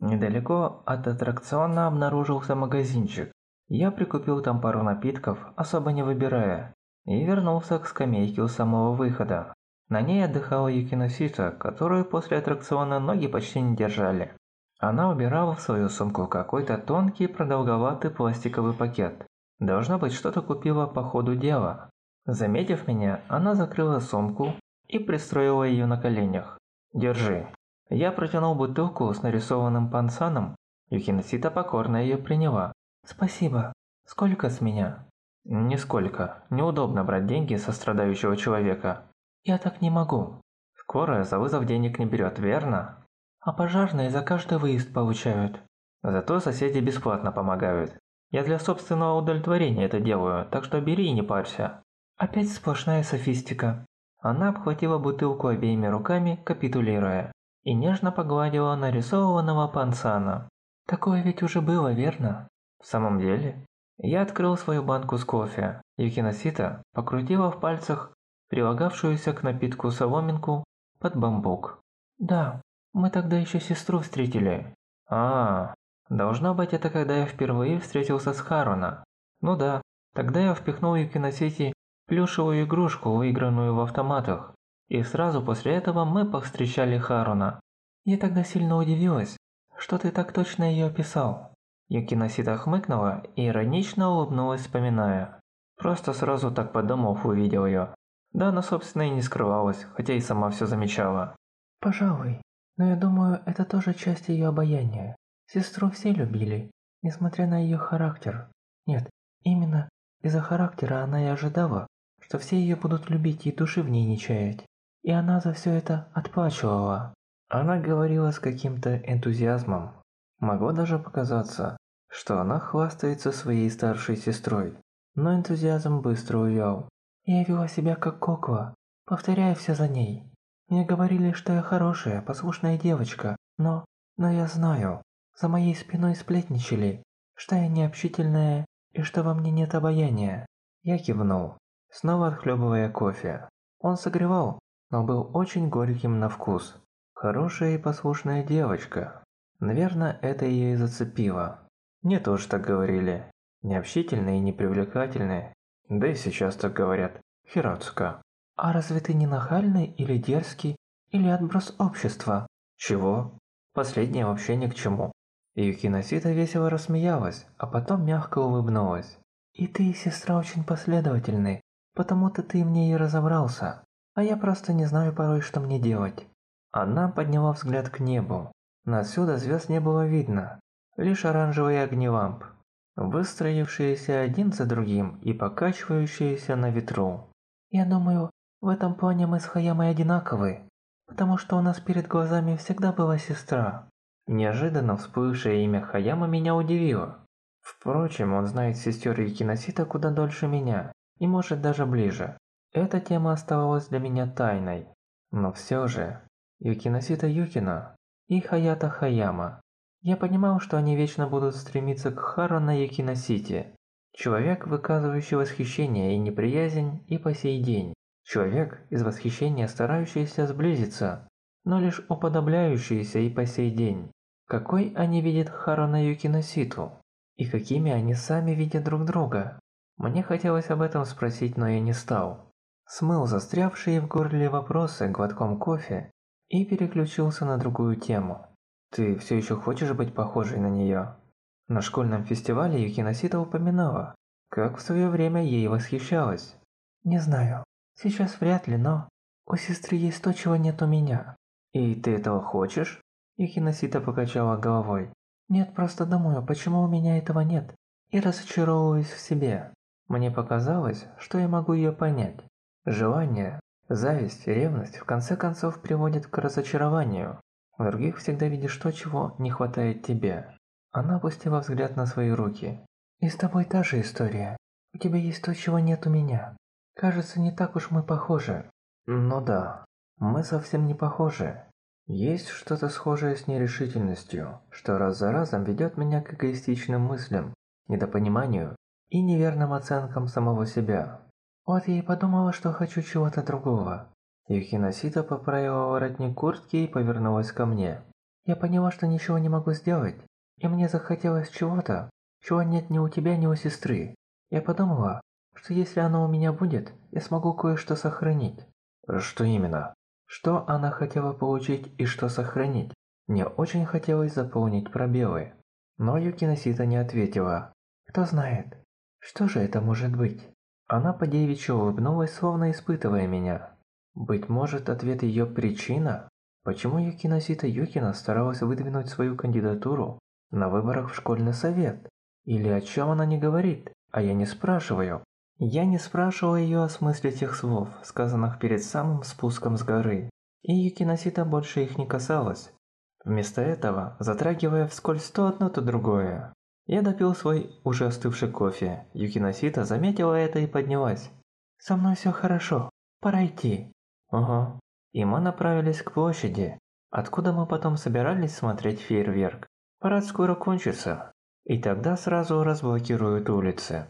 Недалеко от аттракциона обнаружился магазинчик. Я прикупил там пару напитков, особо не выбирая, и вернулся к скамейке у самого выхода. На ней отдыхала Юкиносита, которую после аттракциона ноги почти не держали. Она убирала в свою сумку какой-то тонкий продолговатый пластиковый пакет. Должно быть, что-то купила по ходу дела. Заметив меня, она закрыла сумку и пристроила ее на коленях. «Держи». Я протянул бутылку с нарисованным пансаном. Юкиносита покорно ее приняла. «Спасибо. Сколько с меня?» «Нисколько. Неудобно брать деньги со страдающего человека». «Я так не могу». «Скорая за вызов денег не берет, верно?» «А пожарные за каждый выезд получают». «Зато соседи бесплатно помогают. Я для собственного удовлетворения это делаю, так что бери и не парься». Опять сплошная софистика. Она обхватила бутылку обеими руками, капитулируя и нежно погладила нарисованного пансана. Такое ведь уже было, верно? В самом деле? Я открыл свою банку с кофе. Юкиносита покрутила в пальцах прилагавшуюся к напитку соломинку под бамбук. Да, мы тогда еще сестру встретили. А, должно быть это когда я впервые встретился с Харуна. Ну да, тогда я впихнул Юкиносити плюшевую игрушку, выигранную в автоматах. И сразу после этого мы повстречали Харуна. Я тогда сильно удивилась, что ты так точно ее описал. Юкиносита хмыкнула и иронично улыбнулась, вспоминая. Просто сразу так подумав, увидел ее. Да она, собственно, и не скрывалась, хотя и сама все замечала. Пожалуй, но я думаю, это тоже часть ее обаяния. Сестру все любили, несмотря на ее характер. Нет, именно из-за характера она и ожидала, что все ее будут любить и души в ней не чаять. И она за все это отплачивала. Она говорила с каким-то энтузиазмом. Могло даже показаться, что она хвастается своей старшей сестрой. Но энтузиазм быстро увял. Я вела себя как кукла, повторяя все за ней. Мне говорили, что я хорошая, послушная девочка, но... Но я знаю, за моей спиной сплетничали, что я необщительная и что во мне нет обаяния. Я кивнул, снова отхлебывая кофе. Он согревал, но был очень горьким на вкус. Хорошая и послушная девочка. Наверное, это ее и зацепило. Мне тоже так говорили. Необщительные и непривлекательные. Да и сейчас так говорят. Хироцука. А разве ты не нахальный или дерзкий, или отброс общества? Чего? Последнее вообще ни к чему. Юкиносита весело рассмеялась, а потом мягко улыбнулась. И ты, сестра, очень последовательный, потому-то ты мне и разобрался а я просто не знаю порой, что мне делать. Она подняла взгляд к небу. Но отсюда звезд не было видно, лишь оранжевые огни ламп, выстроившиеся один за другим и покачивающиеся на ветру. Я думаю, в этом плане мы с Хаямой одинаковы, потому что у нас перед глазами всегда была сестра. Неожиданно всплывшее имя Хаяма меня удивило. Впрочем, он знает сестер Юкиносита куда дольше меня, и может даже ближе. Эта тема оставалась для меня тайной, но все же Юкиносита Юкино и Хаята Хаяма. Я понимал, что они вечно будут стремиться к Хару на Юкиносите. Человек, выказывающий восхищение и неприязнь и по сей день. Человек, из восхищения старающийся сблизиться, но лишь уподобляющийся и по сей день. Какой они видят Хару на Юкиноситу? И какими они сами видят друг друга? Мне хотелось об этом спросить, но я не стал смыл застрявшие в горле вопросы глотком кофе и переключился на другую тему. «Ты все еще хочешь быть похожей на нее?» На школьном фестивале Юкиносита упоминала, как в свое время ей восхищалась. «Не знаю, сейчас вряд ли, но у сестры есть то, чего нет у меня». «И ты этого хочешь?» Юкиносита покачала головой. «Нет, просто думаю, почему у меня этого нет, и разочаровываюсь в себе. Мне показалось, что я могу ее понять. Желание, зависть и ревность в конце концов приводят к разочарованию. В других всегда видишь то, чего не хватает тебе. Она опустила взгляд на свои руки. «И с тобой та же история. У тебя есть то, чего нет у меня. Кажется, не так уж мы похожи». «Ну да, мы совсем не похожи. Есть что-то схожее с нерешительностью, что раз за разом ведет меня к эгоистичным мыслям, недопониманию и неверным оценкам самого себя. Вот я и подумала, что хочу чего-то другого. Юхиносита поправила воротник куртки и повернулась ко мне. Я поняла, что ничего не могу сделать, и мне захотелось чего-то, чего нет ни у тебя, ни у сестры. Я подумала, что если оно у меня будет, я смогу кое-что сохранить. Что именно? Что она хотела получить и что сохранить? Мне очень хотелось заполнить пробелы. Но Юкиносита не ответила. Кто знает, что же это может быть? Она по девичьи улыбнулась, словно испытывая меня. Быть может, ответ ее причина? Почему Юкиносита Юкина старалась выдвинуть свою кандидатуру на выборах в школьный совет? Или о чем она не говорит, а я не спрашиваю? Я не спрашивал ее о смысле тех слов, сказанных перед самым спуском с горы, и Юкиносита больше их не касалась. Вместо этого, затрагивая вскользь то одно, то другое, я допил свой уже остывший кофе. Юкиносита заметила это и поднялась. «Со мной все хорошо. Пора идти». «Ага». И мы направились к площади, откуда мы потом собирались смотреть фейерверк. Парад скоро кончится, и тогда сразу разблокируют улицы.